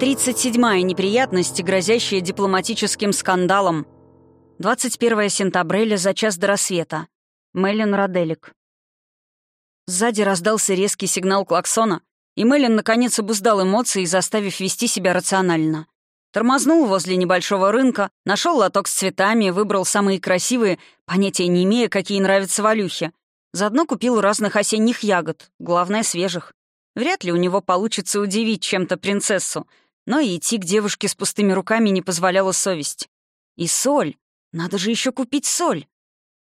37-я неприятность, грозящая дипломатическим скандалом. 21 сентября за час до рассвета. Мэлен Роделик. Сзади раздался резкий сигнал клаксона, и Мэлен наконец обуздал эмоции, заставив вести себя рационально. Тормознул возле небольшого рынка, нашел лоток с цветами, выбрал самые красивые, понятия не имея, какие нравятся Валюхе. Заодно купил разных осенних ягод, главное, свежих. Вряд ли у него получится удивить чем-то принцессу — но и идти к девушке с пустыми руками не позволяла совесть. И соль. Надо же еще купить соль.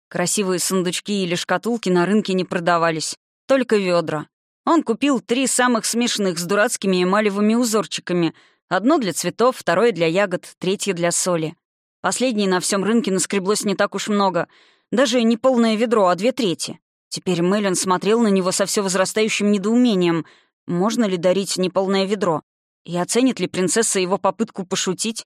Красивые сундучки или шкатулки на рынке не продавались. Только ведра. Он купил три самых смешных с дурацкими эмалевыми узорчиками. Одно для цветов, второе для ягод, третье для соли. Последней на всем рынке наскреблось не так уж много. Даже не полное ведро, а две трети. Теперь Мэлен смотрел на него со все возрастающим недоумением. Можно ли дарить неполное ведро? И оценит ли принцесса его попытку пошутить?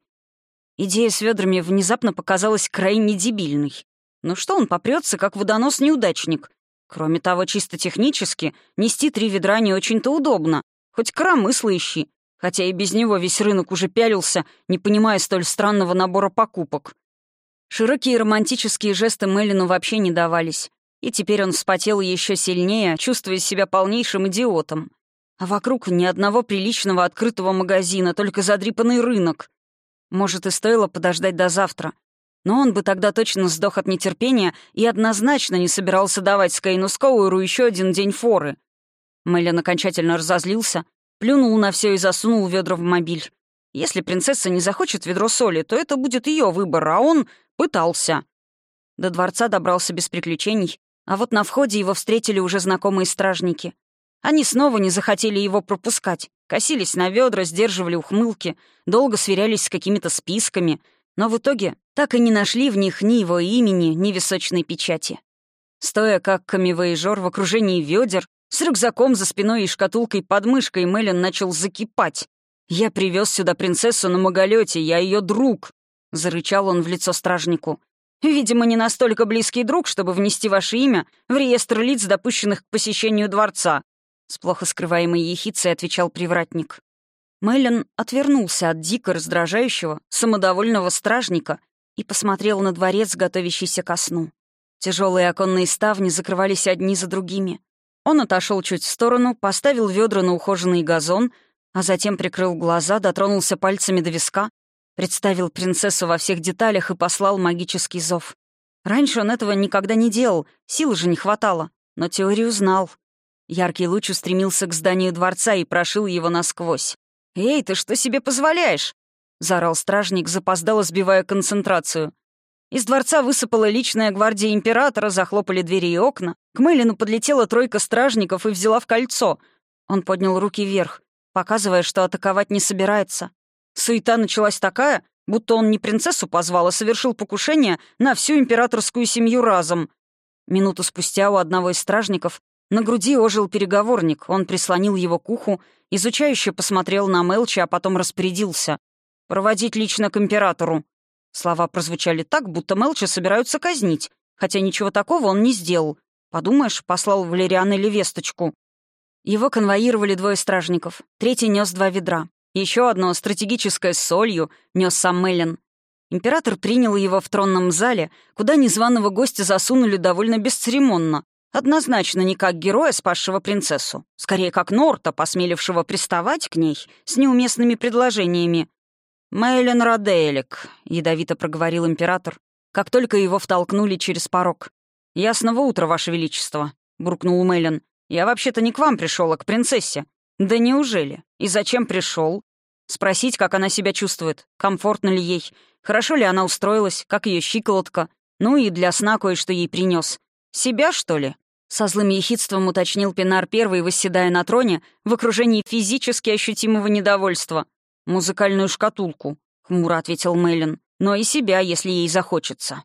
Идея с ведрами внезапно показалась крайне дебильной. Ну что он попрется, как водонос-неудачник? Кроме того, чисто технически, нести три ведра не очень-то удобно. Хоть коромысло ищи. Хотя и без него весь рынок уже пялился, не понимая столь странного набора покупок. Широкие романтические жесты Мелину вообще не давались. И теперь он вспотел еще сильнее, чувствуя себя полнейшим идиотом. А вокруг ни одного приличного открытого магазина, только задрипанный рынок. Может, и стоило подождать до завтра. Но он бы тогда точно сдох от нетерпения и однозначно не собирался давать Скайну Скоуэру еще один день форы. Мэлен окончательно разозлился, плюнул на все и засунул ведра в мобиль. Если принцесса не захочет ведро соли, то это будет ее выбор, а он пытался. До дворца добрался без приключений, а вот на входе его встретили уже знакомые стражники. Они снова не захотели его пропускать, косились на ведра, сдерживали ухмылки, долго сверялись с какими-то списками, но в итоге так и не нашли в них ни его имени, ни височной печати. Стоя как камевоежор в окружении ведер, с рюкзаком за спиной и шкатулкой под мышкой, Мэлен начал закипать. «Я привез сюда принцессу на Маголете, я ее друг!» — зарычал он в лицо стражнику. «Видимо, не настолько близкий друг, чтобы внести ваше имя в реестр лиц, допущенных к посещению дворца. С плохо скрываемой ехицей отвечал привратник. Мэлен отвернулся от дико раздражающего, самодовольного стражника и посмотрел на дворец, готовящийся ко сну. Тяжелые оконные ставни закрывались одни за другими. Он отошел чуть в сторону, поставил ведра на ухоженный газон, а затем прикрыл глаза, дотронулся пальцами до виска, представил принцессу во всех деталях и послал магический зов. Раньше он этого никогда не делал, сил же не хватало, но теорию знал. Яркий луч устремился к зданию дворца и прошил его насквозь. «Эй, ты что себе позволяешь?» — заорал стражник, запоздало сбивая концентрацию. Из дворца высыпала личная гвардия императора, захлопали двери и окна. К Мэлину подлетела тройка стражников и взяла в кольцо. Он поднял руки вверх, показывая, что атаковать не собирается. Суета началась такая, будто он не принцессу позвал, а совершил покушение на всю императорскую семью разом. Минуту спустя у одного из стражников на груди ожил переговорник, он прислонил его к уху, изучающе посмотрел на Мелча, а потом распорядился. «Проводить лично к императору». Слова прозвучали так, будто Мелча собираются казнить, хотя ничего такого он не сделал. Подумаешь, послал Валериан или весточку. Его конвоировали двое стражников. Третий нес два ведра. Еще одно, стратегическое с солью, нес сам Меллен. Император принял его в тронном зале, куда незваного гостя засунули довольно бесцеремонно. Однозначно не как героя, спасшего принцессу. Скорее, как Норта, посмелившего приставать к ней с неуместными предложениями. «Мэйлен Роделик», — ядовито проговорил император, как только его втолкнули через порог. «Ясного утра, Ваше Величество», — буркнул Мэйлен. «Я вообще-то не к вам пришел, а к принцессе». «Да неужели? И зачем пришел? Спросить, как она себя чувствует, комфортно ли ей, хорошо ли она устроилась, как ее щиколотка, ну и для сна кое-что ей принес. «Себя, что ли?» — со злым ехидством уточнил Пинар Первый, восседая на троне в окружении физически ощутимого недовольства. «Музыкальную шкатулку», — хмуро ответил Мэлен. «Но и себя, если ей захочется».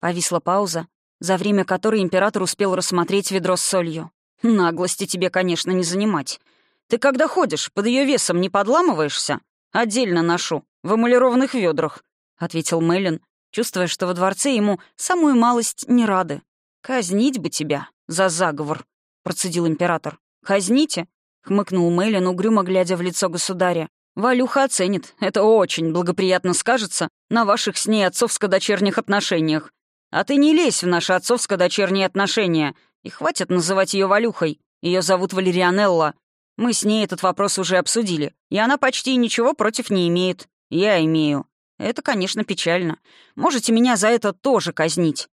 Повисла пауза, за время которой император успел рассмотреть ведро с солью. «Наглости тебе, конечно, не занимать. Ты когда ходишь, под ее весом не подламываешься? Отдельно ношу, в эмалированных ведрах», — ответил Мэлен, чувствуя, что во дворце ему самую малость не рады. «Казнить бы тебя за заговор», — процедил император. «Казните?» — хмыкнул Мэйлин, угрюмо глядя в лицо государя. Валюха оценит. Это очень благоприятно скажется на ваших с ней отцовско-дочерних отношениях. А ты не лезь в наши отцовско-дочерние отношения. И хватит называть ее Валюхой. Ее зовут Валерианелла. Мы с ней этот вопрос уже обсудили, и она почти ничего против не имеет. Я имею. Это, конечно, печально. Можете меня за это тоже казнить».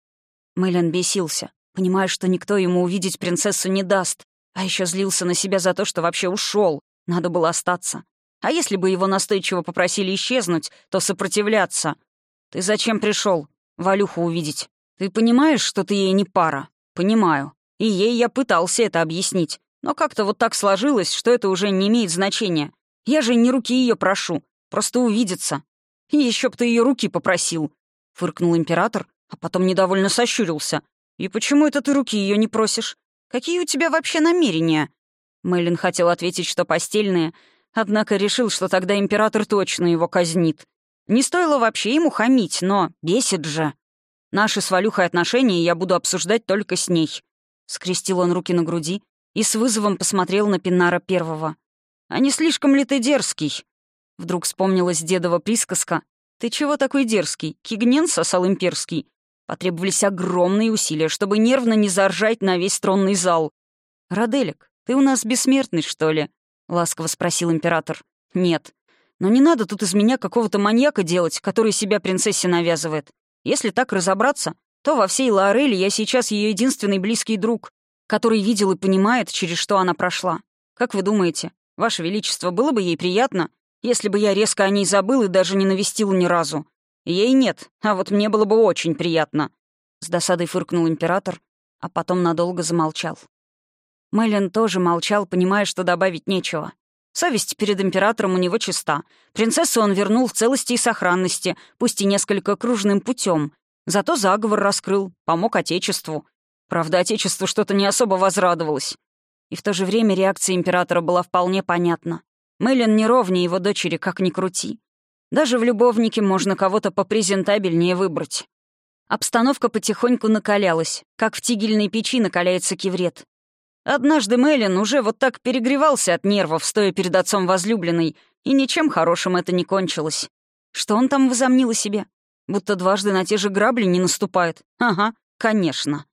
Мэлен бесился, понимая, что никто ему увидеть принцессу не даст, а еще злился на себя за то, что вообще ушел. Надо было остаться. А если бы его настойчиво попросили исчезнуть, то сопротивляться. «Ты зачем пришел? Валюху увидеть. Ты понимаешь, что ты ей не пара?» «Понимаю. И ей я пытался это объяснить. Но как-то вот так сложилось, что это уже не имеет значения. Я же не руки ее прошу, просто увидеться. И еще б ты ее руки попросил», — фыркнул император, а потом недовольно сощурился. «И почему это ты руки ее не просишь? Какие у тебя вообще намерения?» Мэйлин хотел ответить, что постельные, однако решил, что тогда император точно его казнит. Не стоило вообще ему хамить, но бесит же. Наши с Валюхой отношения я буду обсуждать только с ней. Скрестил он руки на груди и с вызовом посмотрел на Пинара Первого. «А не слишком ли ты дерзкий?» Вдруг вспомнилась дедова присказка. «Ты чего такой дерзкий? Кигнен сосал имперский?» Потребовались огромные усилия, чтобы нервно не заржать на весь тронный зал. «Раделик, ты у нас бессмертный, что ли?» — ласково спросил император. «Нет. Но не надо тут из меня какого-то маньяка делать, который себя принцессе навязывает. Если так разобраться, то во всей Лаореле я сейчас ее единственный близкий друг, который видел и понимает, через что она прошла. Как вы думаете, Ваше Величество, было бы ей приятно, если бы я резко о ней забыл и даже не навестил ни разу? Ей нет, а вот мне было бы очень приятно. С досадой фыркнул император, а потом надолго замолчал. Мэлен тоже молчал, понимая, что добавить нечего. Совесть перед императором у него чиста. Принцессу он вернул в целости и сохранности, пусть и несколько кружным путем. Зато заговор раскрыл, помог Отечеству. Правда, Отечество что-то не особо возрадовалось. И в то же время реакция императора была вполне понятна. Мэлен не ровнее его дочери, как ни крути. Даже в любовнике можно кого-то попрезентабельнее выбрать. Обстановка потихоньку накалялась, как в тигельной печи накаляется киврет. Однажды Мэлен уже вот так перегревался от нервов, стоя перед отцом возлюбленной, и ничем хорошим это не кончилось. Что он там возомнил о себе? Будто дважды на те же грабли не наступает. Ага, конечно.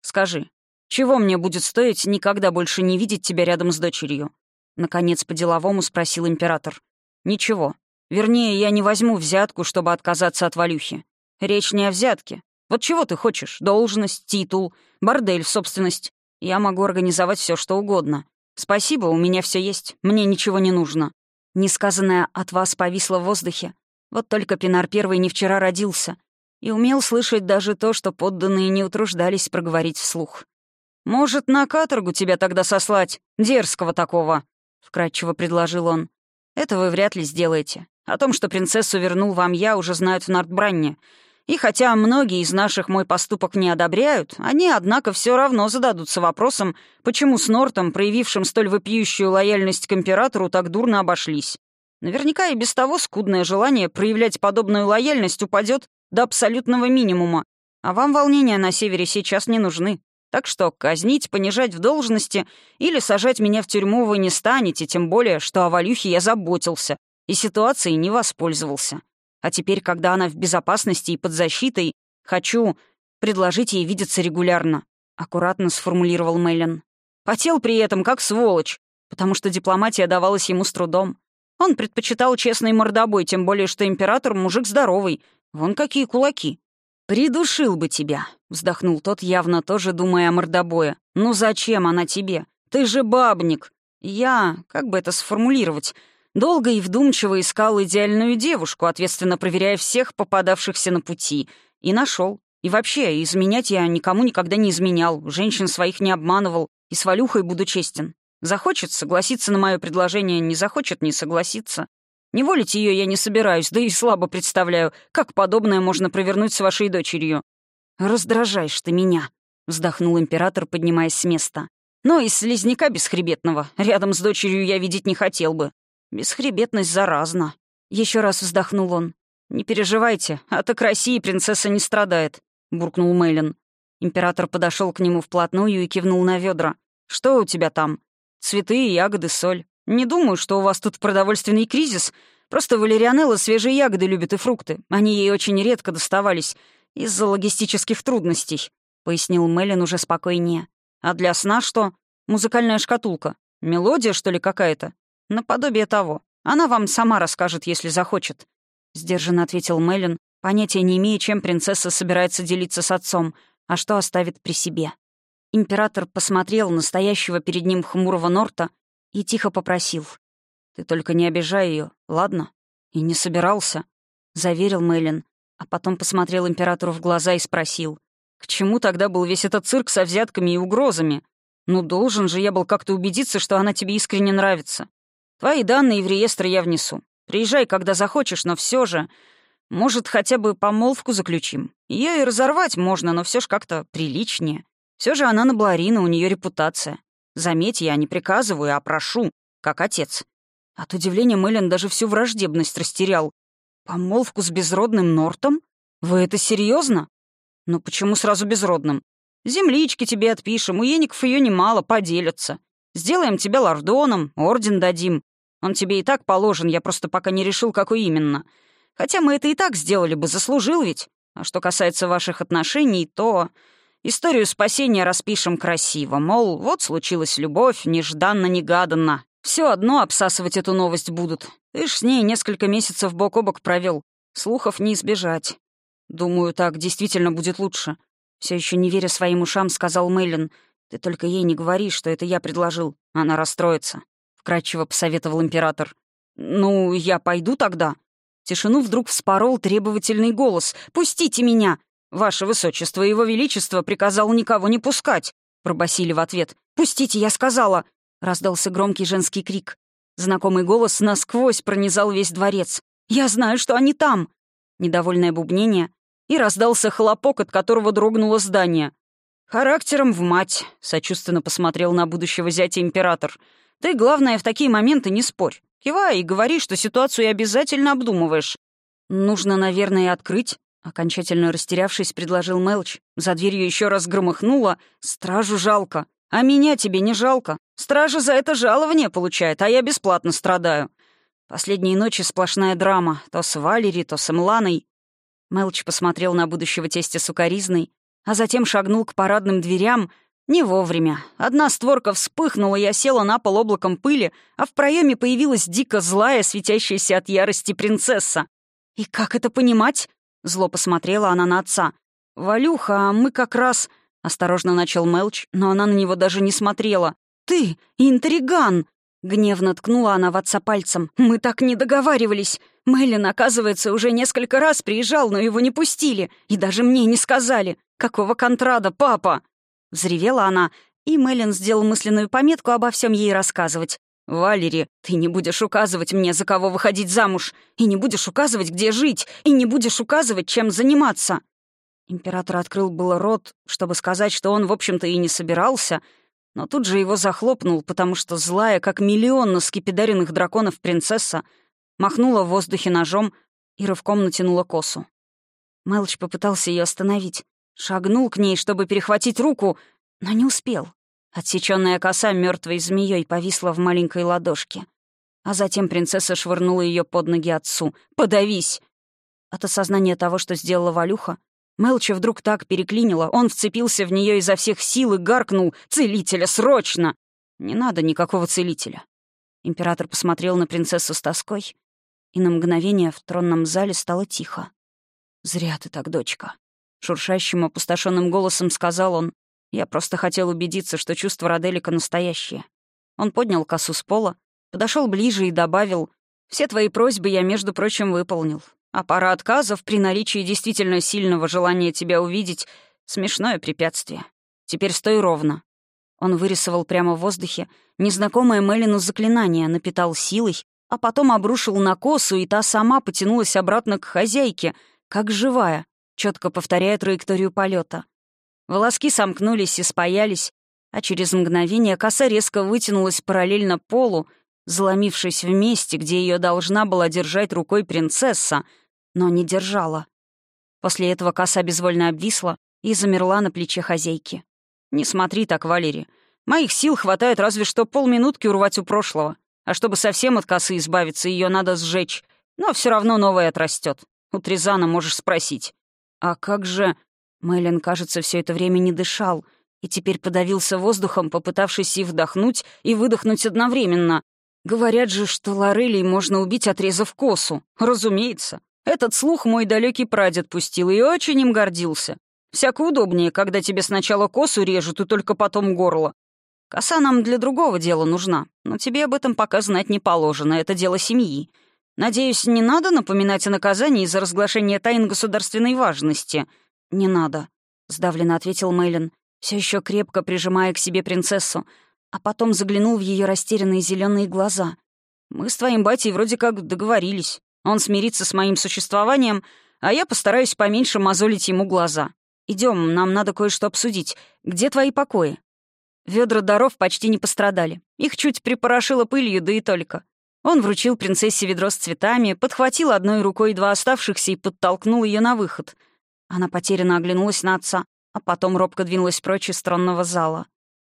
Скажи, чего мне будет стоить никогда больше не видеть тебя рядом с дочерью? Наконец, по-деловому спросил император. Ничего. Вернее, я не возьму взятку, чтобы отказаться от Валюхи. Речь не о взятке. Вот чего ты хочешь? Должность, титул, бордель собственность. Я могу организовать все, что угодно. Спасибо, у меня все есть. Мне ничего не нужно. Несказанное от вас повисло в воздухе. Вот только Пинар Первый не вчера родился и умел слышать даже то, что подданные не утруждались проговорить вслух. «Может, на каторгу тебя тогда сослать? Дерзкого такого!» — вкратчиво предложил он. «Это вы вряд ли сделаете. О том, что принцессу вернул вам я, уже знают в Нортбранне. И хотя многие из наших мой поступок не одобряют, они, однако, все равно зададутся вопросом, почему с Нортом, проявившим столь вопиющую лояльность к императору, так дурно обошлись. Наверняка и без того скудное желание проявлять подобную лояльность упадет до абсолютного минимума. А вам волнения на севере сейчас не нужны. Так что казнить, понижать в должности или сажать меня в тюрьму вы не станете, тем более, что о Валюхе я заботился и ситуацией не воспользовался. А теперь, когда она в безопасности и под защитой, хочу предложить ей видеться регулярно», — аккуратно сформулировал Мэлен. Потел при этом как сволочь, потому что дипломатия давалась ему с трудом. Он предпочитал честный мордобой, тем более, что император — мужик здоровый. Вон какие кулаки. «Придушил бы тебя», — вздохнул тот, явно тоже думая о мордобое. «Ну зачем она тебе? Ты же бабник!» Я, как бы это сформулировать, долго и вдумчиво искал идеальную девушку, ответственно проверяя всех попадавшихся на пути. И нашел. И вообще, изменять я никому никогда не изменял, женщин своих не обманывал, и с Валюхой буду честен. Захочет — согласиться на мое предложение, не захочет — не согласиться. Не волить ее я не собираюсь, да и слабо представляю, как подобное можно провернуть с вашей дочерью. «Раздражаешь ты меня», — вздохнул император, поднимаясь с места. «Но из слизняка бесхребетного рядом с дочерью я видеть не хотел бы. Бесхребетность заразна». Еще раз вздохнул он. «Не переживайте, от к России принцесса не страдает», — буркнул Мейлин. Император подошел к нему вплотную и кивнул на ведра. «Что у тебя там?» «Цветы, ягоды, соль. Не думаю, что у вас тут продовольственный кризис. Просто Валерианелла свежие ягоды любит и фрукты. Они ей очень редко доставались из-за логистических трудностей», — пояснил Меллин уже спокойнее. «А для сна что? Музыкальная шкатулка. Мелодия, что ли, какая-то? Наподобие того. Она вам сама расскажет, если захочет», — сдержанно ответил Меллин, понятия не имея, чем принцесса собирается делиться с отцом, а что оставит при себе. Император посмотрел на стоящего перед ним хмурого Норта и тихо попросил. «Ты только не обижай ее, ладно?» «И не собирался», — заверил Мэлен, а потом посмотрел императору в глаза и спросил. «К чему тогда был весь этот цирк со взятками и угрозами? Ну, должен же я был как-то убедиться, что она тебе искренне нравится. Твои данные в реестр я внесу. Приезжай, когда захочешь, но все же... Может, хотя бы помолвку заключим? Ее и разорвать можно, но все ж как-то приличнее. Все же она на Бларина, у нее репутация. Заметь, я не приказываю, а прошу, как отец. От удивления Мэлен даже всю враждебность растерял. Помолвку с безродным Нортом? Вы это серьезно? Ну почему сразу безродным? Землички тебе отпишем, у Еников ее немало, поделятся. Сделаем тебя лордоном, орден дадим. Он тебе и так положен, я просто пока не решил, какой именно. Хотя мы это и так сделали бы, заслужил ведь. А что касается ваших отношений, то... Историю спасения распишем красиво, мол, вот случилась любовь, нежданно-негаданно. Все одно обсасывать эту новость будут. Ты ж с ней несколько месяцев бок о бок провел. Слухов не избежать. Думаю, так действительно будет лучше. Все еще не веря своим ушам, сказал Мэйлин. Ты только ей не говори, что это я предложил. Она расстроится. Вкратчиво посоветовал император. Ну, я пойду тогда. Тишину вдруг вспорол требовательный голос. «Пустите меня!» «Ваше высочество и его величество приказал никого не пускать», — пробасили в ответ. «Пустите, я сказала!» — раздался громкий женский крик. Знакомый голос насквозь пронизал весь дворец. «Я знаю, что они там!» Недовольное бубнение, и раздался хлопок, от которого дрогнуло здание. «Характером в мать», — сочувственно посмотрел на будущего зятя император. «Ты, главное, в такие моменты не спорь. Кивай и говори, что ситуацию обязательно обдумываешь. Нужно, наверное, открыть Окончательно растерявшись, предложил Мелч. За дверью еще раз громыхнуло. «Стражу жалко. А меня тебе не жалко. Стража за это жалование получает, а я бесплатно страдаю. Последние ночи сплошная драма. То с Валери, то с Мланой». Мелч посмотрел на будущего тестя сукаризной, а затем шагнул к парадным дверям. Не вовремя. Одна створка вспыхнула, я села на пол облаком пыли, а в проеме появилась дико злая, светящаяся от ярости принцесса. «И как это понимать?» Зло посмотрела она на отца. «Валюха, а мы как раз...» — осторожно начал Мелч, но она на него даже не смотрела. «Ты интриган!» — гневно ткнула она в отца пальцем. «Мы так не договаривались. Мэлен, оказывается, уже несколько раз приезжал, но его не пустили. И даже мне не сказали. Какого контрада, папа?» Взревела она, и Мэлен сделал мысленную пометку обо всем ей рассказывать. «Валери, ты не будешь указывать мне, за кого выходить замуж, и не будешь указывать, где жить, и не будешь указывать, чем заниматься». Император открыл было рот, чтобы сказать, что он, в общем-то, и не собирался, но тут же его захлопнул, потому что злая, как миллион наскипидаренных драконов принцесса, махнула в воздухе ножом и рывком натянула косу. Мелч попытался ее остановить, шагнул к ней, чтобы перехватить руку, но не успел. Отсеченная коса мертвой змеей повисла в маленькой ладошке. А затем принцесса швырнула ее под ноги отцу. «Подавись!» От осознания того, что сделала Валюха, Мелча вдруг так переклинило, он вцепился в нее изо всех сил и гаркнул «Целителя, срочно!» «Не надо никакого целителя». Император посмотрел на принцессу с тоской, и на мгновение в тронном зале стало тихо. «Зря ты так, дочка», — шуршащим опустошенным голосом сказал он, я просто хотел убедиться, что чувства Роделика настоящие. Он поднял косу с пола, подошел ближе и добавил, «Все твои просьбы я, между прочим, выполнил. А пара отказов при наличии действительно сильного желания тебя увидеть — смешное препятствие. Теперь стой ровно». Он вырисовал прямо в воздухе незнакомое Мелину заклинание, напитал силой, а потом обрушил на косу, и та сама потянулась обратно к хозяйке, как живая, четко повторяя траекторию полета. Волоски сомкнулись и спаялись, а через мгновение коса резко вытянулась параллельно полу, заломившись в месте, где ее должна была держать рукой принцесса, но не держала. После этого коса безвольно обвисла и замерла на плече хозяйки. «Не смотри так, Валери. Моих сил хватает разве что полминутки урвать у прошлого. А чтобы совсем от косы избавиться, ее надо сжечь. Но все равно новая отрастет. У Тризана можешь спросить. А как же... Мэлен, кажется, все это время не дышал и теперь подавился воздухом, попытавшись и вдохнуть, и выдохнуть одновременно. Говорят же, что Лорелей можно убить, отрезав косу. Разумеется. Этот слух мой далекий прадед пустил и очень им гордился. Всяко удобнее, когда тебе сначала косу режут и только потом горло. Коса нам для другого дела нужна, но тебе об этом пока знать не положено, это дело семьи. Надеюсь, не надо напоминать о наказании за разглашение тайн государственной важности? Не надо, — сдавленно ответил Мейлин, все еще крепко прижимая к себе принцессу, а потом заглянул в ее растерянные зеленые глаза. Мы с твоим батей вроде как договорились. Он смирится с моим существованием, а я постараюсь поменьше мозолить ему глаза. Идем, нам надо кое-что обсудить. Где твои покои?» Ведра даров почти не пострадали. Их чуть припорошило пылью, да и только. Он вручил принцессе ведро с цветами, подхватил одной рукой два оставшихся и подтолкнул ее на выход. Она потерянно оглянулась на отца, а потом робко двинулась прочь из тронного зала.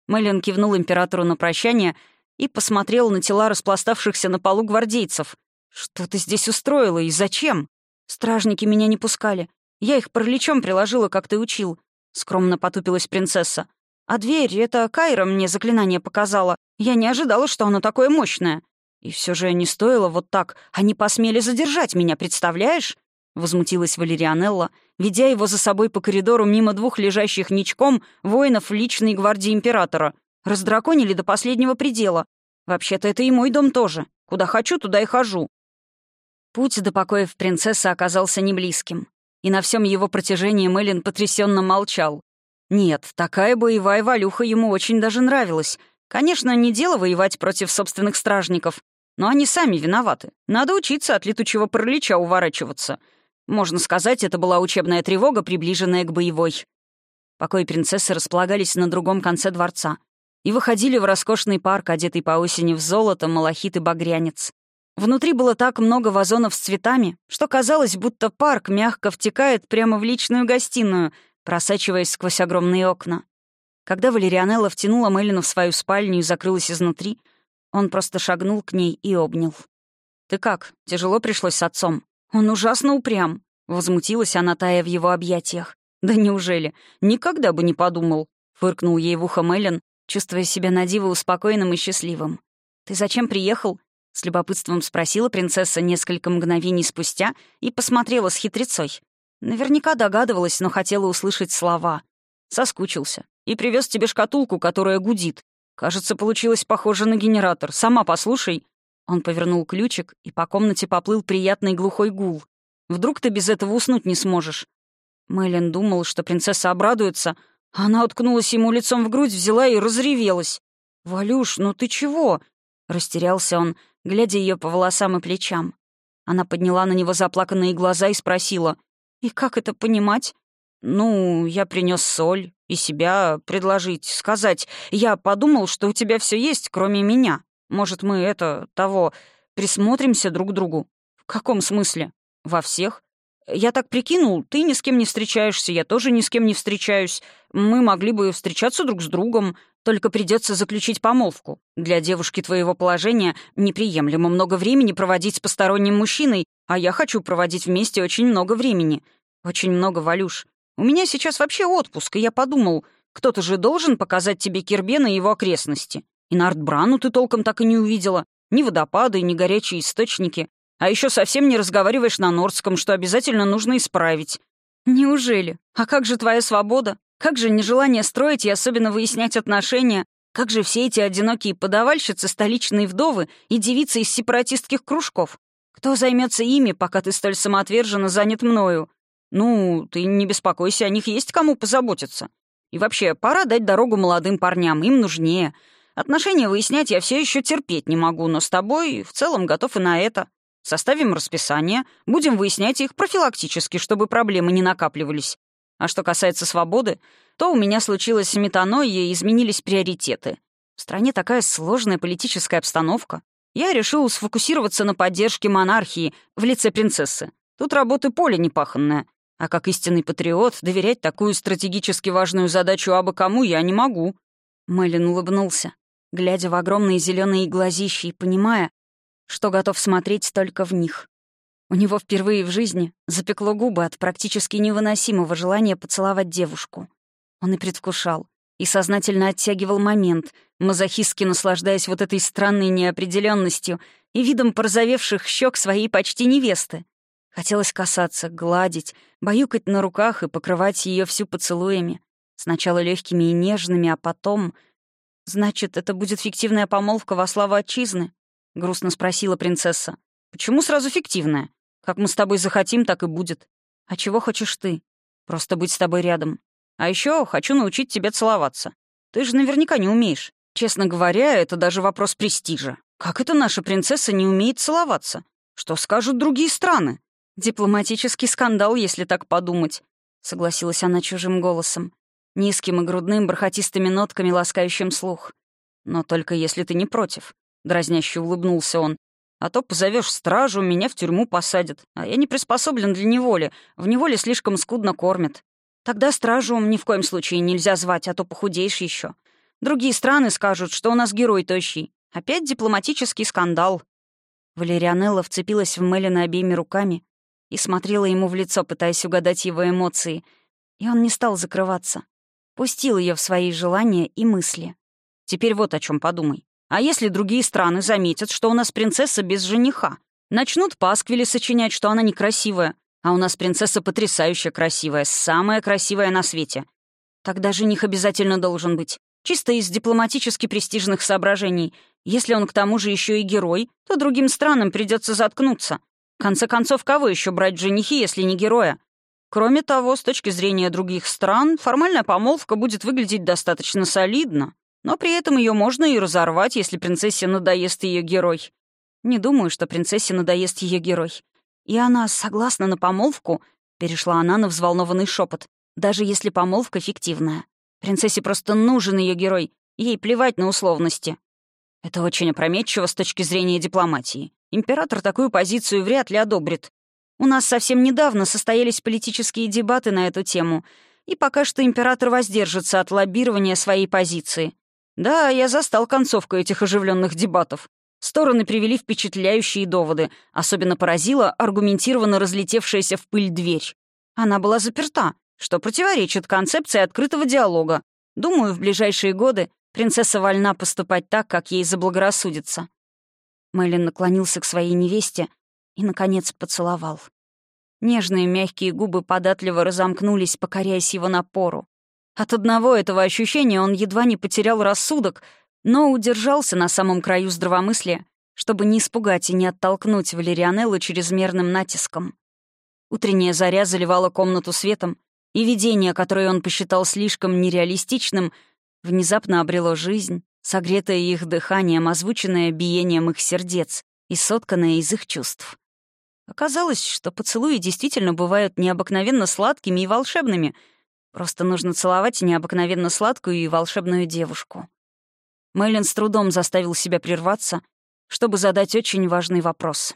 Мэлен кивнул императору на прощание и посмотрел на тела распластавшихся на полу гвардейцев. «Что ты здесь устроила и зачем?» «Стражники меня не пускали. Я их параличом приложила, как ты учил», — скромно потупилась принцесса. «А дверь — это Кайра мне заклинание показала. Я не ожидала, что оно такое мощное. И все же не стоило вот так. Они посмели задержать меня, представляешь?» — возмутилась Валерианелла, ведя его за собой по коридору мимо двух лежащих ничком воинов личной гвардии императора. Раздраконили до последнего предела. Вообще-то это и мой дом тоже. Куда хочу, туда и хожу. Путь до покоев принцессы оказался неблизким. И на всем его протяжении Мэлен потрясенно молчал. Нет, такая боевая валюха ему очень даже нравилась. Конечно, не дело воевать против собственных стражников, но они сами виноваты. Надо учиться от летучего паралича уворачиваться — можно сказать, это была учебная тревога, приближенная к боевой. Покои принцессы располагались на другом конце дворца и выходили в роскошный парк, одетый по осени в золото, малахит и багрянец. Внутри было так много вазонов с цветами, что казалось, будто парк мягко втекает прямо в личную гостиную, просачиваясь сквозь огромные окна. Когда Валерианелла втянула Мелину в свою спальню и закрылась изнутри, он просто шагнул к ней и обнял. «Ты как? Тяжело пришлось с отцом?» «Он ужасно упрям», — возмутилась она, тая в его объятиях. «Да неужели? Никогда бы не подумал», — фыркнул ей в ухо Мэлен, чувствуя себя на диво успокоенным и счастливым. «Ты зачем приехал?» — с любопытством спросила принцесса несколько мгновений спустя и посмотрела с хитрецой. Наверняка догадывалась, но хотела услышать слова. Соскучился. И привез тебе шкатулку, которая гудит. Кажется, получилось похоже на генератор. Сама послушай. Он повернул ключик, и по комнате поплыл приятный глухой гул. «Вдруг ты без этого уснуть не сможешь?» Мэлен думал, что принцесса обрадуется, а она уткнулась ему лицом в грудь, взяла и разревелась. «Валюш, ну ты чего?» — растерялся он, глядя ее по волосам и плечам. Она подняла на него заплаканные глаза и спросила, «И как это понимать?» «Ну, я принес соль и себя предложить, сказать. Я подумал, что у тебя все есть, кроме меня. Может, мы это, того, присмотримся друг к другу? В каком смысле? Во всех? Я так прикинул, ты ни с кем не встречаешься, я тоже ни с кем не встречаюсь. Мы могли бы встречаться друг с другом, только придется заключить помолвку. Для девушки твоего положения неприемлемо много времени проводить с посторонним мужчиной, а я хочу проводить вместе очень много времени. Очень много, Валюш. У меня сейчас вообще отпуск, и я подумал, кто-то же должен показать тебе Кирбена и его окрестности. И на Артбрану ты толком так и не увидела. Ни водопады, ни горячие источники. А еще совсем не разговариваешь на нордском, что обязательно нужно исправить. Неужели? А как же твоя свобода? Как же нежелание строить и особенно выяснять отношения? Как же все эти одинокие подавальщицы, столичные вдовы и девицы из сепаратистских кружков? Кто займется ими, пока ты столь самоотверженно занят мною? Ну, ты не беспокойся, о них есть кому позаботиться. И вообще, пора дать дорогу молодым парням, им нужнее. Отношения выяснять я все еще терпеть не могу, но с тобой в целом готов и на это. Составим расписание, будем выяснять их профилактически, чтобы проблемы не накапливались. А что касается свободы, то у меня случилась метаноия и изменились приоритеты. В стране такая сложная политическая обстановка. Я решил сфокусироваться на поддержке монархии в лице принцессы. Тут работы поле непаханное. А как истинный патриот, доверять такую стратегически важную задачу абы кому я не могу. Мэлен улыбнулся. глядя в огромные зеленые глазища и понимая, что готов смотреть только в них. У него впервые в жизни запекло губы от практически невыносимого желания поцеловать девушку. Он и предвкушал, и сознательно оттягивал момент, мазохистски наслаждаясь вот этой странной неопределенностью и видом порозовевших щек своей почти невесты. Хотелось касаться, гладить, баюкать на руках и покрывать ее всю поцелуями. Сначала легкими и нежными, а потом... «Значит, это будет фиктивная помолвка во славу отчизны?» — грустно спросила принцесса. «Почему сразу фиктивная? Как мы с тобой захотим, так и будет. А чего хочешь ты? Просто быть с тобой рядом. А еще хочу научить тебя целоваться. Ты же наверняка не умеешь. Честно говоря, это даже вопрос престижа. Как это наша принцесса не умеет целоваться? Что скажут другие страны? Дипломатический скандал, если так подумать, согласилась она чужим голосом, низким и грудным бархатистыми нотками, ласкающим слух. Но только если ты не против, дразняще улыбнулся он. А то позовешь стражу, меня в тюрьму посадят. А я не приспособлен для неволи. В неволе слишком скудно кормят. Тогда стражу ни в коем случае нельзя звать, а то похудеешь еще. Другие страны скажут, что у нас герой тощий. Опять дипломатический скандал. Валерианелла вцепилась в Мелина обеими руками и смотрела ему в лицо, пытаясь угадать его эмоции. И он не стал закрываться. Пустил ее в свои желания и мысли. Теперь вот о чем подумай. А если другие страны заметят, что у нас принцесса без жениха? Начнут пасквили сочинять, что она некрасивая, а у нас принцесса потрясающе красивая, самая красивая на свете. Тогда жених обязательно должен быть. Чисто из дипломатически престижных соображений. Если он к тому же еще и герой, то другим странам придется заткнуться. В конце концов, кого еще брать женихи, если не героя? Кроме того, с точки зрения других стран, формальная помолвка будет выглядеть достаточно солидно. Но при этом ее можно и разорвать, если принцессе надоест ее герой. Не думаю, что принцессе надоест ее герой. И она согласна на помолвку, перешла она на взволнованный шепот, даже если помолвка фиктивная. Принцессе просто нужен ее герой, ей плевать на условности. Это очень опрометчиво с точки зрения дипломатии. Император такую позицию вряд ли одобрит. У нас совсем недавно состоялись политические дебаты на эту тему, и пока что император воздержится от лоббирования своей позиции. Да, я застал концовку этих оживленных дебатов. Стороны привели впечатляющие доводы. Особенно поразила аргументированно разлетевшаяся в пыль дверь. Она была заперта, что противоречит концепции открытого диалога. Думаю, в ближайшие годы принцесса вольна поступать так, как ей заблагорассудится. Мэлен наклонился к своей невесте и, наконец, поцеловал. Нежные мягкие губы податливо разомкнулись, покоряясь его напору. От одного этого ощущения он едва не потерял рассудок, но удержался на самом краю здравомыслия, чтобы не испугать и не оттолкнуть Валерианеллу чрезмерным натиском. Утренняя заря заливала комнату светом, и видение, которое он посчитал слишком нереалистичным, внезапно обрело жизнь, согретое их дыханием, озвученное биением их сердец и сотканное из их чувств. Оказалось, что поцелуи действительно бывают необыкновенно сладкими и волшебными — Просто нужно целовать необыкновенно сладкую и волшебную девушку. Мэйлин с трудом заставил себя прерваться, чтобы задать очень важный вопрос.